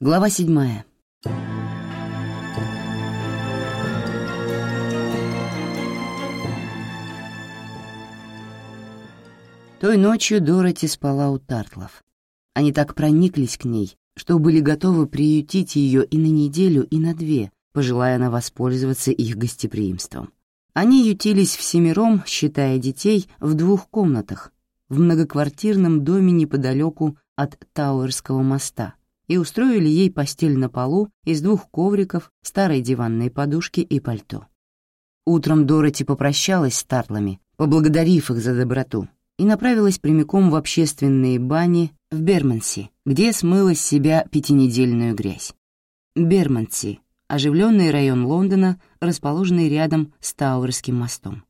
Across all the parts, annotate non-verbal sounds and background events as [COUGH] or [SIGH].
Глава седьмая. Той ночью Дороти спала у Тартлов. Они так прониклись к ней, что были готовы приютить ее и на неделю, и на две, пожелая она воспользоваться их гостеприимством. Они ютились всемиром, считая детей, в двух комнатах, в многоквартирном доме неподалеку от Тауэрского моста, и устроили ей постель на полу из двух ковриков, старой диванной подушки и пальто. Утром Дороти попрощалась с Тартлами, поблагодарив их за доброту, и направилась прямиком в общественные бани в Берманси, где смыла с себя пятинедельную грязь. Берманси — оживленный район Лондона, расположенный рядом с Тауэрским мостом.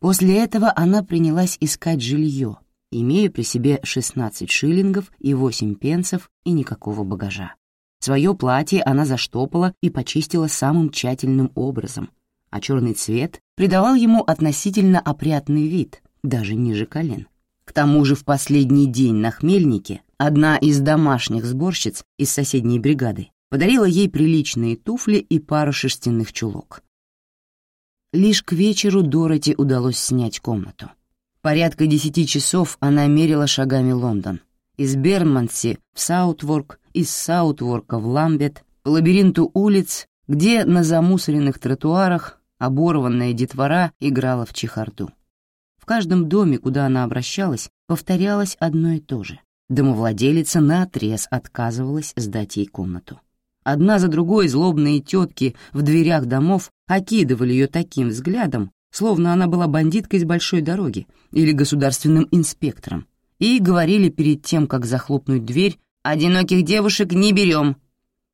После этого она принялась искать жилье, имея при себе 16 шиллингов и 8 пенсов и никакого багажа. Свое платье она заштопала и почистила самым тщательным образом, а черный цвет придавал ему относительно опрятный вид, даже ниже колен. К тому же в последний день на Хмельнике одна из домашних сборщиц из соседней бригады подарила ей приличные туфли и пару шерстяных чулок. Лишь к вечеру Дороти удалось снять комнату. Порядка десяти часов она мерила шагами Лондон. Из Берманси в Саутворк, из Саутворка в Ламбет, по лабиринту улиц, где на замусоренных тротуарах оборванная детвора играла в чехарду. В каждом доме, куда она обращалась, повторялось одно и то же. Домовладелица наотрез отказывалась сдать ей комнату. Одна за другой злобные тетки в дверях домов окидывали ее таким взглядом, словно она была бандиткой с большой дороги или государственным инспектором, и говорили перед тем, как захлопнуть дверь, «Одиноких девушек не берем».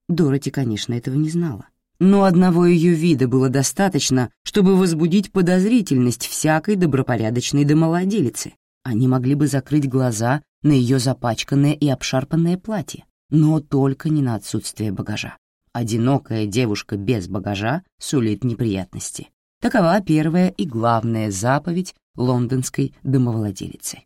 Дороти, конечно, этого не знала. Но одного ее вида было достаточно, чтобы возбудить подозрительность всякой добропорядочной домовладелицы. Они могли бы закрыть глаза на ее запачканное и обшарпанное платье, но только не на отсутствие багажа. Одинокая девушка без багажа сулит неприятности. Такова первая и главная заповедь лондонской домовладелицы.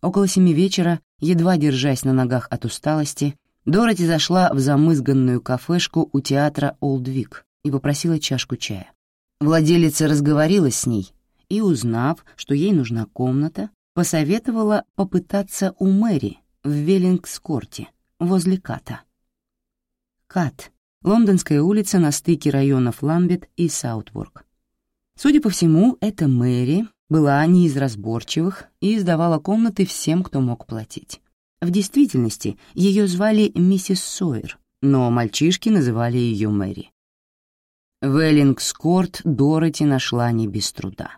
Около семи вечера, едва держась на ногах от усталости, Дороти зашла в замызганную кафешку у театра «Олдвик» и попросила чашку чая. Владелица разговорилась с ней и, узнав, что ей нужна комната, посоветовала попытаться у Мэри в Веллингскорте, возле Ката. Кат Лондонская улица на стыке районов Ламбет и Саутворк. Судя по всему, эта Мэри была не из разборчивых и сдавала комнаты всем, кто мог платить. В действительности ее звали миссис Сойер, но мальчишки называли ее Мэри. Веллингскорт Дороти нашла не без труда.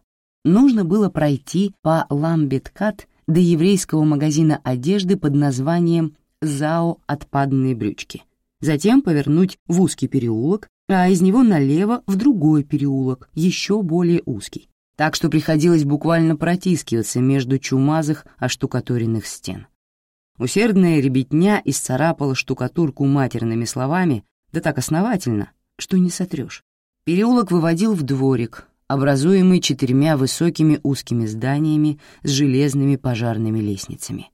Нужно было пройти по Ламбет-Кат до еврейского магазина одежды под названием «Зао отпадные брючки», затем повернуть в узкий переулок, а из него налево в другой переулок, еще более узкий. Так что приходилось буквально протискиваться между чумазых оштукатуренных стен. Усердная ребятня исцарапала штукатурку матерными словами, да так основательно, что не сотрешь. Переулок выводил в дворик, образуемый четырьмя высокими узкими зданиями с железными пожарными лестницами.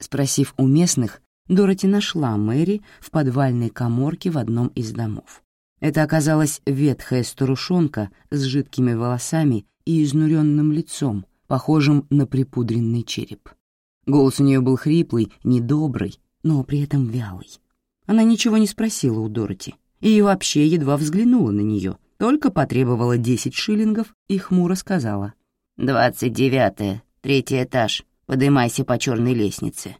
Спросив у местных, Дороти нашла Мэри в подвальной коморке в одном из домов. Это оказалась ветхая старушонка с жидкими волосами и изнуренным лицом, похожим на припудренный череп. Голос у нее был хриплый, недобрый, но при этом вялый. Она ничего не спросила у Дороти и вообще едва взглянула на нее, только потребовала десять шиллингов и хмуро сказала. «Двадцать девятое, третий этаж, подымайся по черной лестнице».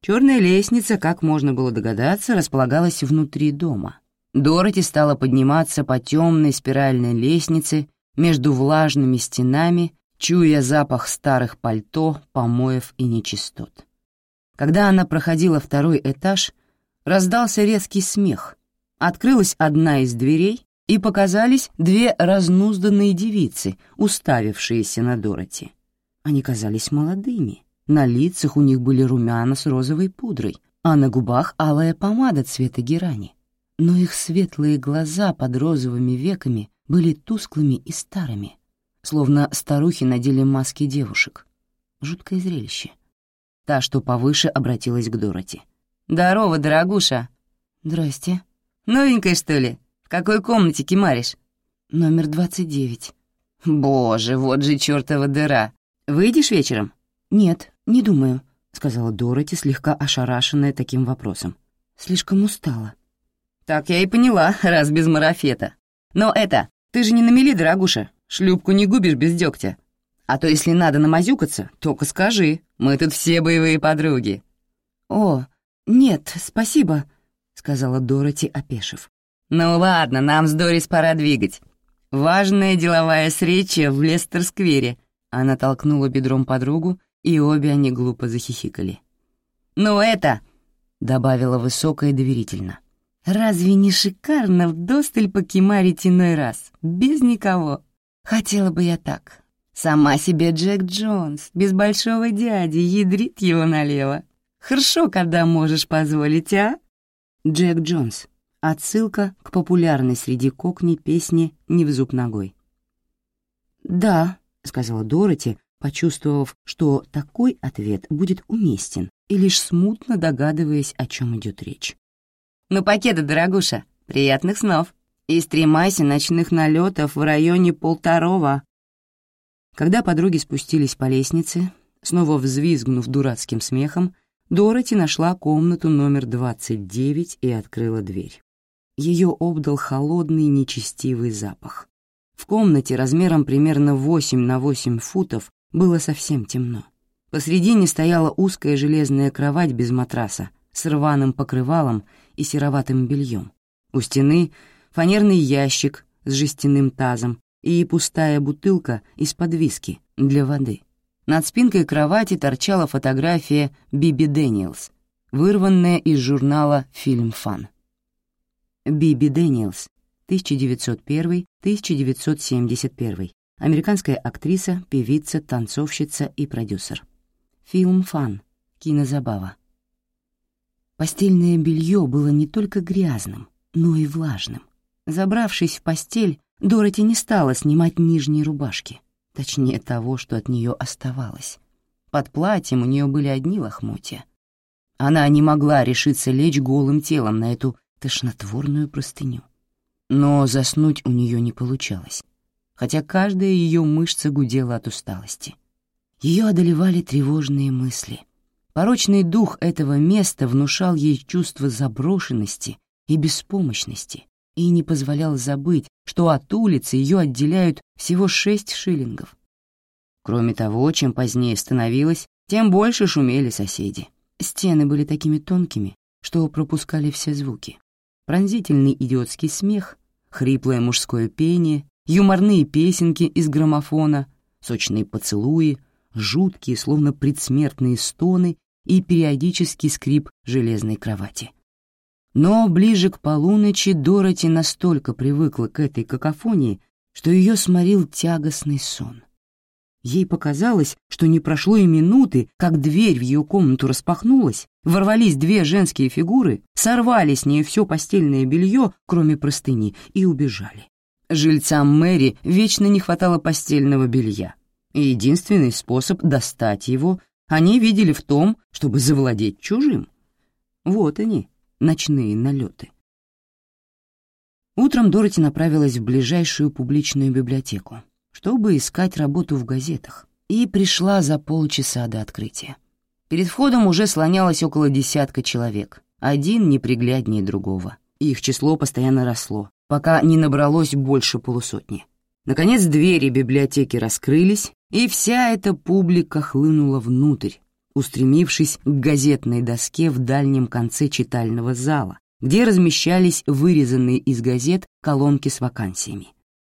Черная лестница, как можно было догадаться, располагалась внутри дома. Дороти стала подниматься по темной спиральной лестнице между влажными стенами, чуя запах старых пальто, помоев и нечистот. Когда она проходила второй этаж, раздался резкий смех. Открылась одна из дверей, и показались две разнузданные девицы, уставившиеся на Дороти. Они казались молодыми, на лицах у них были румяна с розовой пудрой, а на губах алая помада цвета герани. Но их светлые глаза под розовыми веками были тусклыми и старыми, словно старухи надели маски девушек. Жуткое зрелище. Та, что повыше, обратилась к Дороти. «Здорово, дорогуша!» «Здрасте». «Новенькая, что ли? В какой комнате кимаришь?» «Номер двадцать девять». «Боже, вот же чёртова дыра! Выйдешь вечером?» «Нет, не думаю», — сказала Дороти, слегка ошарашенная таким вопросом. «Слишком устала». «Так я и поняла, [LAUGHS] раз без марафета. Но это, ты же не на мели, дорогуша, шлюпку не губишь без дегтя. А то если надо намазюкаться, только скажи, мы тут все боевые подруги». «О, нет, спасибо», — сказала Дороти, опешив. «Ну ладно, нам с Дорис пора двигать. Важная деловая встреча в Лестер-сквере». Она толкнула бедром подругу, и обе они глупо захихикали. «Ну это...» — добавила высокая доверительно. «Разве не шикарно вдосталь покемарить иной раз, без никого? Хотела бы я так. Сама себе Джек Джонс, без большого дяди, ядрит его налево. Хорошо, когда можешь позволить, а?» Джек Джонс. Отсылка к популярной среди кокней песне «Не в зуб ногой». «Да», — сказала Дороти, почувствовав, что такой ответ будет уместен, и лишь смутно догадываясь, о чем идет речь. «Ну, пакеты, дорогуша, приятных снов. И стремайся ночных налетов в районе Полторова». Когда подруги спустились по лестнице, снова взвизгнув дурацким смехом, Дороти нашла комнату номер 29 и открыла дверь. Ее обдал холодный нечестивый запах. В комнате размером примерно 8 на 8 футов было совсем темно. Посредине стояла узкая железная кровать без матраса с рваным покрывалом и сероватым бельем. У стены фанерный ящик с жестяным тазом и пустая бутылка из-под виски для воды. Над спинкой кровати торчала фотография Биби Дэниелс, вырванная из журнала «Film Fun». Биби Дэниелс, 1901-1971, американская актриса, певица, танцовщица и продюсер. «Film Fun», кинозабава. Постельное белье было не только грязным, но и влажным. Забравшись в постель, Дороти не стала снимать нижние рубашки точнее того, что от нее оставалось. Под платьем у нее были одни лохмотья. Она не могла решиться лечь голым телом на эту тошнотворную простыню. Но заснуть у нее не получалось, хотя каждая ее мышца гудела от усталости. Ее одолевали тревожные мысли. Порочный дух этого места внушал ей чувство заброшенности и беспомощности, и не позволял забыть, что от улицы ее отделяют всего шесть шиллингов. Кроме того, чем позднее становилось, тем больше шумели соседи. Стены были такими тонкими, что пропускали все звуки. Пронзительный идиотский смех, хриплое мужское пение, юморные песенки из граммофона, сочные поцелуи, жуткие, словно предсмертные стоны и периодический скрип железной кровати. Но ближе к полуночи Дороти настолько привыкла к этой какофонии, что ее сморил тягостный сон. Ей показалось, что не прошло и минуты, как дверь в ее комнату распахнулась, ворвались две женские фигуры, сорвали с нее все постельное белье, кроме простыни, и убежали. Жильцам Мэри вечно не хватало постельного белья, и единственный способ достать его они видели в том, чтобы завладеть чужим. Вот они, ночные налеты. Утром Дороти направилась в ближайшую публичную библиотеку, чтобы искать работу в газетах, и пришла за полчаса до открытия. Перед входом уже слонялось около десятка человек, один непригляднее другого. Их число постоянно росло, пока не набралось больше полусотни. Наконец двери библиотеки раскрылись, и вся эта публика хлынула внутрь, устремившись к газетной доске в дальнем конце читального зала, где размещались вырезанные из газет колонки с вакансиями.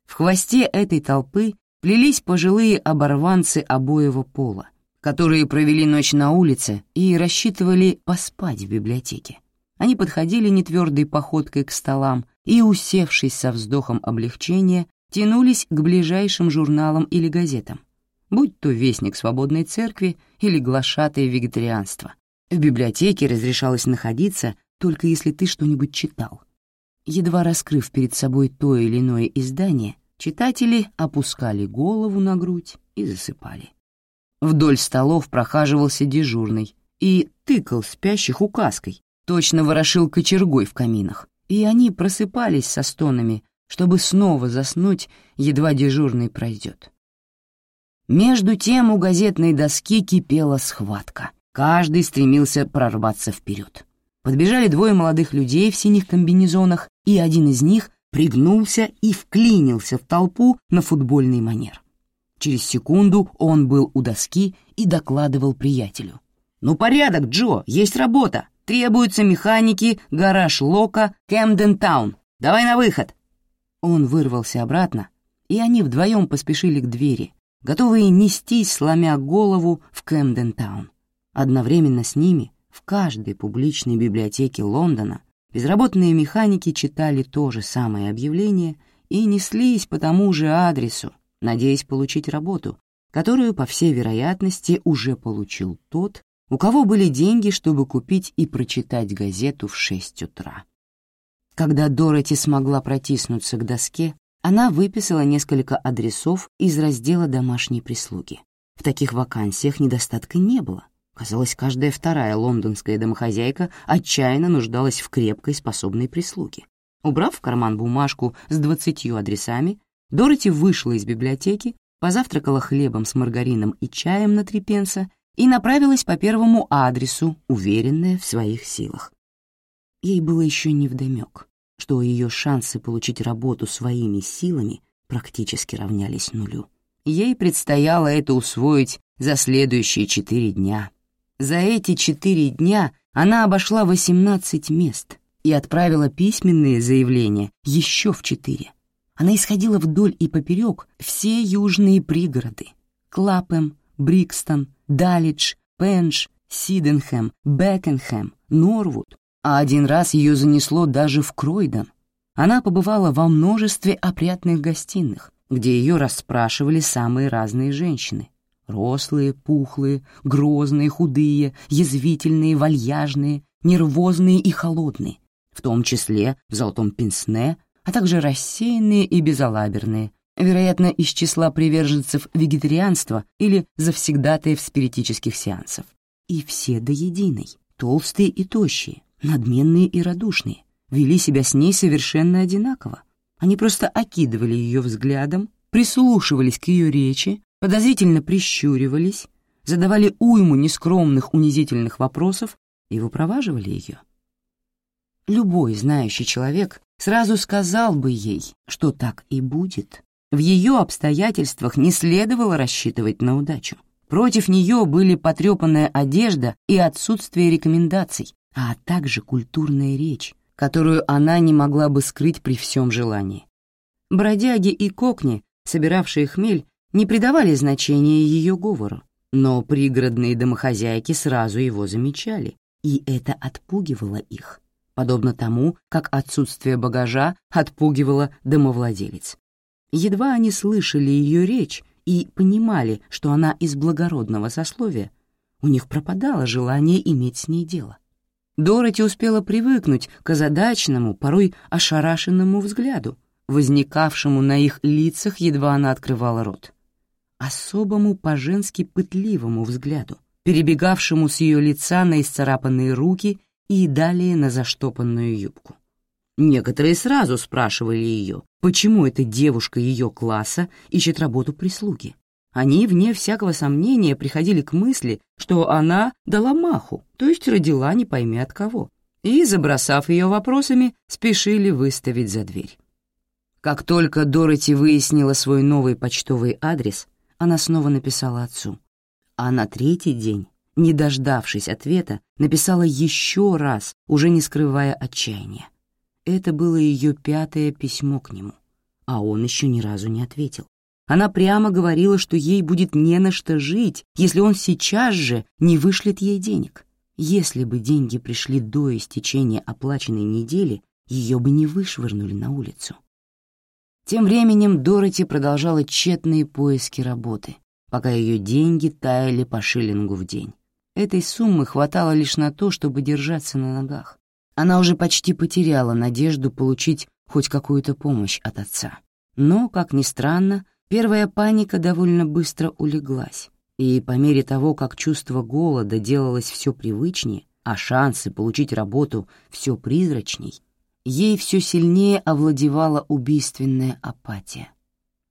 В хвосте этой толпы плелись пожилые оборванцы обоего пола, которые провели ночь на улице и рассчитывали поспать в библиотеке. Они подходили нетвердой походкой к столам и, усевшись со вздохом облегчения, тянулись к ближайшим журналам или газетам, будь то вестник свободной церкви или глашатое вегетарианство. В библиотеке разрешалось находиться только если ты что-нибудь читал. Едва раскрыв перед собой то или иное издание, читатели опускали голову на грудь и засыпали. Вдоль столов прохаживался дежурный и тыкал спящих указкой, точно ворошил кочергой в каминах, и они просыпались со стонами, чтобы снова заснуть, едва дежурный пройдет. Между тем у газетной доски кипела схватка. Каждый стремился прорваться вперед. Подбежали двое молодых людей в синих комбинезонах, и один из них пригнулся и вклинился в толпу на футбольный манер. Через секунду он был у доски и докладывал приятелю. «Ну порядок, Джо, есть работа. Требуются механики, гараж Лока, Кэмден Таун. Давай на выход!» Он вырвался обратно, и они вдвоем поспешили к двери, готовые нестись, сломя голову в Кэмден Таун. Одновременно с ними в каждой публичной библиотеке Лондона безработные механики читали то же самое объявление и неслись по тому же адресу, надеясь получить работу, которую, по всей вероятности, уже получил тот, у кого были деньги, чтобы купить и прочитать газету в шесть утра. Когда Дороти смогла протиснуться к доске, она выписала несколько адресов из раздела домашней прислуги. В таких вакансиях недостатка не было. Казалось, каждая вторая лондонская домохозяйка отчаянно нуждалась в крепкой, способной прислуге. Убрав в карман бумажку с двадцатью адресами, Дороти вышла из библиотеки, позавтракала хлебом с маргарином и чаем на три пенса и направилась по первому адресу, уверенная в своих силах. Ей было еще невдомек, что ее шансы получить работу своими силами практически равнялись нулю. Ей предстояло это усвоить за следующие четыре дня. За эти четыре дня она обошла 18 мест и отправила письменные заявления еще в четыре. Она исходила вдоль и поперек все южные пригороды — Клапэм, Брикстон, Далидж, Пенш, Сиденхэм, Бекенхэм, Норвуд, а один раз ее занесло даже в Кройдон. Она побывала во множестве опрятных гостиных, где ее расспрашивали самые разные женщины. Рослые, пухлые, грозные, худые, язвительные, вальяжные, нервозные и холодные, в том числе в золотом пенсне, а также рассеянные и безалаберные, вероятно, из числа приверженцев вегетарианства или завсегдатаев спиритических сеансов. И все до единой, толстые и тощие, надменные и радушные, вели себя с ней совершенно одинаково. Они просто окидывали ее взглядом, прислушивались к ее речи, подозрительно прищуривались, задавали уйму нескромных унизительных вопросов и выпроваживали ее. Любой знающий человек сразу сказал бы ей, что так и будет. В ее обстоятельствах не следовало рассчитывать на удачу. Против нее были потрепанная одежда и отсутствие рекомендаций, а также культурная речь, которую она не могла бы скрыть при всем желании. Бродяги и кокни, собиравшие хмель, не придавали значения ее говору, но пригородные домохозяйки сразу его замечали, и это отпугивало их, подобно тому, как отсутствие багажа отпугивало домовладелец. Едва они слышали ее речь и понимали, что она из благородного сословия, у них пропадало желание иметь с ней дело. Дороти успела привыкнуть к озадаченному, порой ошарашенному взгляду, возникавшему на их лицах, едва она открывала рот. Особому по-женски пытливому взгляду, перебегавшему с ее лица на исцарапанные руки и далее на заштопанную юбку. Некоторые сразу спрашивали ее, почему эта девушка ее класса ищет работу прислуги. Они, вне всякого сомнения, приходили к мысли, что она дала маху, то есть родила не пойми от кого, и, забросав ее вопросами, спешили выставить за дверь. Как только Дороти выяснила свой новый почтовый адрес, она снова написала отцу. А на третий день, не дождавшись ответа, написала еще раз, уже не скрывая отчаяния. Это было ее пятое письмо к нему, а он еще ни разу не ответил. Она прямо говорила, что ей будет не на что жить, если он сейчас же не вышлет ей денег. Если бы деньги пришли до истечения оплаченной недели, ее бы не вышвырнули на улицу. Тем временем Дороти продолжала тщетные поиски работы, пока ее деньги таяли по шиллингу в день. Этой суммы хватало лишь на то, чтобы держаться на ногах. Она уже почти потеряла надежду получить хоть какую-то помощь от отца. Но, как ни странно, Первая паника довольно быстро улеглась, и по мере того, как чувство голода делалось все привычнее, а шансы получить работу все призрачней, ей все сильнее овладевала убийственная апатия.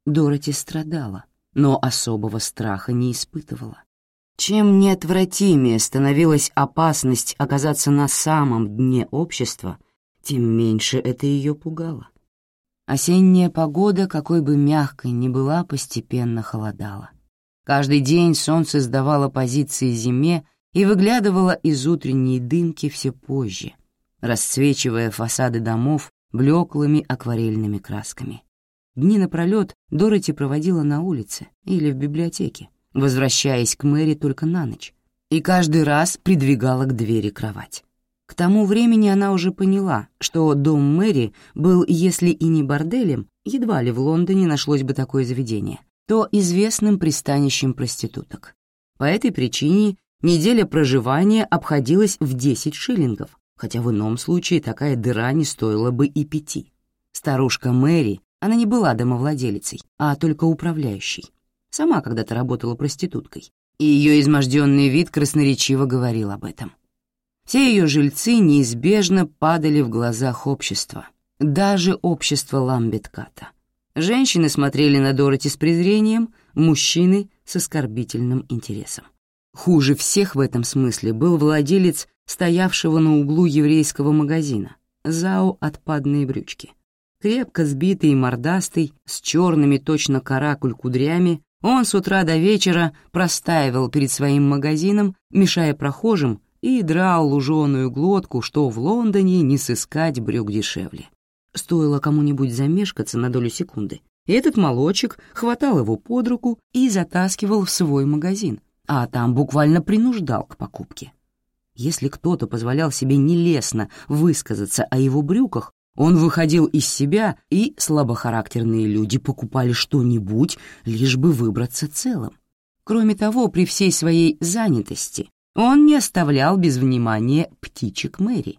Дороти страдала, но особого страха не испытывала. Чем неотвратимее становилась опасность оказаться на самом дне общества, тем меньше это ее пугало. Осенняя погода, какой бы мягкой ни была, постепенно холодала. Каждый день солнце сдавало позиции зиме и выглядывало из утренней дымки все позже, расцвечивая фасады домов блеклыми акварельными красками. Дни напролет Дороти проводила на улице или в библиотеке, возвращаясь к Мэри только на ночь, и каждый раз придвигала к двери кровать. К тому времени она уже поняла, что дом Мэри был, если и не борделем, едва ли в Лондоне нашлось бы такое заведение, то известным пристанищем проституток. По этой причине неделя проживания обходилась в 10 шиллингов, хотя в ином случае такая дыра не стоила бы и пяти. Старушка Мэри, она не была домовладелицей, а только управляющей. Сама когда-то работала проституткой, и ее изможденный вид красноречиво говорил об этом. Все ее жильцы неизбежно падали в глазах общества, даже общества Ламбетката. Женщины смотрели на Дороти с презрением, мужчины — с оскорбительным интересом. Хуже всех в этом смысле был владелец стоявшего на углу еврейского магазина, ЗАО «Отпадные брючки». Крепко сбитый и мордастый, с черными точно каракуль кудрями, он с утра до вечера простаивал перед своим магазином, мешая прохожим и драл луженую глотку, что в Лондоне не сыскать брюк дешевле. Стоило кому-нибудь замешкаться на долю секунды, этот молочек хватал его под руку и затаскивал в свой магазин, а там буквально принуждал к покупке. Если кто-то позволял себе нелестно высказаться о его брюках, он выходил из себя, и слабохарактерные люди покупали что-нибудь, лишь бы выбраться целым. Кроме того, при всей своей занятости он не оставлял без внимания птичек Мэри,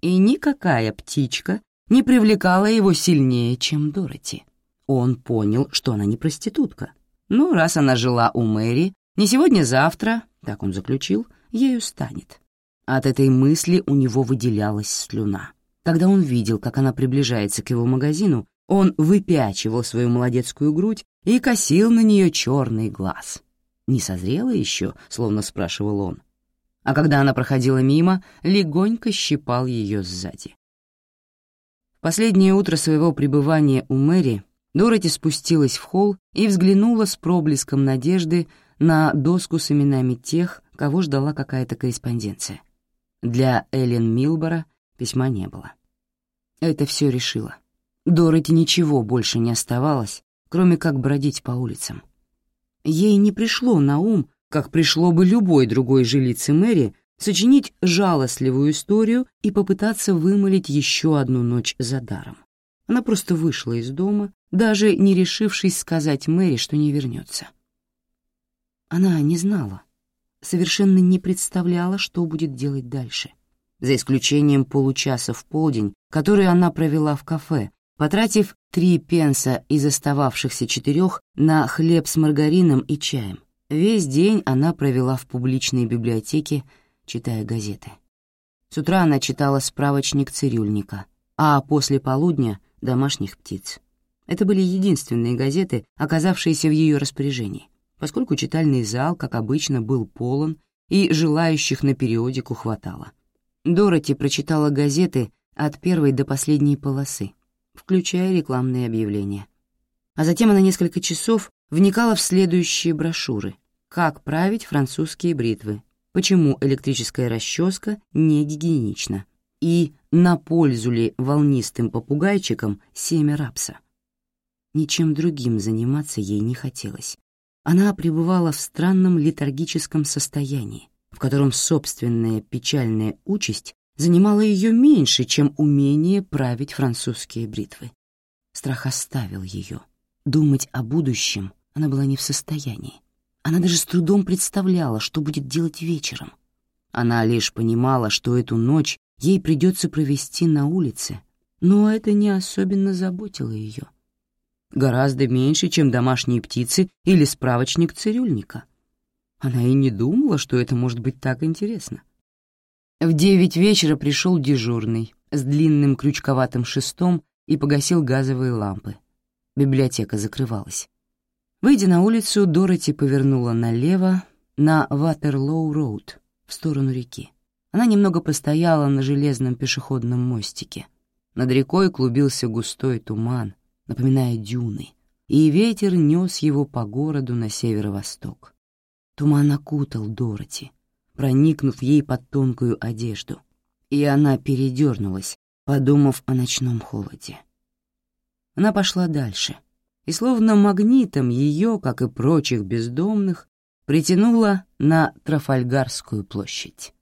и никакая птичка не привлекала его сильнее, чем Дороти. Он понял, что она не проститутка, но раз она жила у Мэри, не сегодня-завтра, так он заключил, ею станет. От этой мысли у него выделялась слюна. Когда он видел, как она приближается к его магазину, он выпячивал свою молодецкую грудь и косил на нее черный глаз. «Не созрела еще?» — словно спрашивал он а когда она проходила мимо, легонько щипал ее сзади. В последнее утро своего пребывания у Мэри Дороти спустилась в холл и взглянула с проблеском надежды на доску с именами тех, кого ждала какая-то корреспонденция. Для Эллен Милбора письма не было. Это все решило. Дороти ничего больше не оставалось, кроме как бродить по улицам. Ей не пришло на ум, как пришло бы любой другой жилице Мэри, сочинить жалостливую историю и попытаться вымолить еще одну ночь за даром. Она просто вышла из дома, даже не решившись сказать Мэри, что не вернется. Она не знала, совершенно не представляла, что будет делать дальше, за исключением получаса в полдень, который она провела в кафе, потратив три пенса из остававшихся четырех на хлеб с маргарином и чаем, Весь день она провела в публичной библиотеке, читая газеты. С утра она читала справочник цирюльника, а после полудня — домашних птиц. Это были единственные газеты, оказавшиеся в ее распоряжении, поскольку читальный зал, как обычно, был полон, и желающих на периодику хватало. Дороти прочитала газеты от первой до последней полосы, включая рекламные объявления. А затем она несколько часов вникала в следующие брошюры «Как править французские бритвы», «Почему электрическая расческа не гигиенична» и «На пользу ли волнистым попугайчикам семя рапса». Ничем другим заниматься ей не хотелось. Она пребывала в странном летаргическом состоянии, в котором собственная печальная участь занимала ее меньше, чем умение править французские бритвы. Страх оставил ее. Думать о будущем она была не в состоянии. Она даже с трудом представляла, что будет делать вечером. Она лишь понимала, что эту ночь ей придется провести на улице, но это не особенно заботило ее. Гораздо меньше, чем домашние птицы или справочник цирюльника. Она и не думала, что это может быть так интересно. В девять вечера пришел дежурный с длинным крючковатым шестом и погасил газовые лампы. Библиотека закрывалась. Выйдя на улицу, Дороти повернула налево на Ватерлоу-роуд, в сторону реки. Она немного постояла на железном пешеходном мостике. Над рекой клубился густой туман, напоминая дюны, и ветер нес его по городу на северо-восток. Туман окутал Дороти, проникнув ей под тонкую одежду, и она передернулась, подумав о ночном холоде. Она пошла дальше, и словно магнитом ее, как и прочих бездомных, притянула на Трафальгарскую площадь.